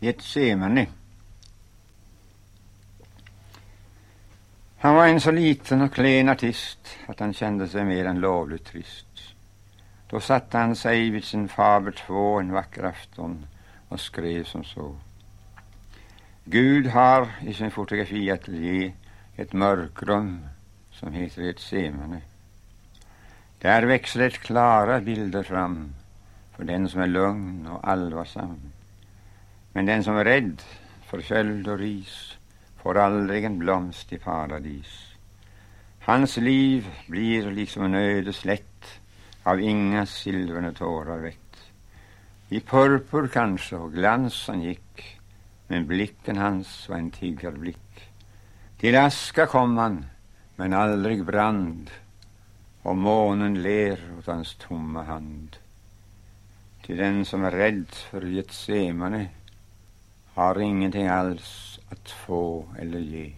Getsemane. Han var en så liten och klen artist att han kände sig mer än lovligt trist. Då satte han sig vid sin Faber 2 en vacker afton och skrev som så. Gud har i sin fotografiateljé ett mörkrum som heter Getsemane. Där växer det klara bilder fram för den som är lugn och allvarsam. Men den som är rädd för köld och ris får aldrig en blomst i paradis. Hans liv blir liksom en öde slätt av inga silverne tårar väckt. I purpur kanske och glans han gick, men blicken hans var en tiggarblick. Till aska kom han, men aldrig brand, och månen ler åt hans tomma hand. Till den som är rädd för Getsemane har ingenting alls att få eller ge.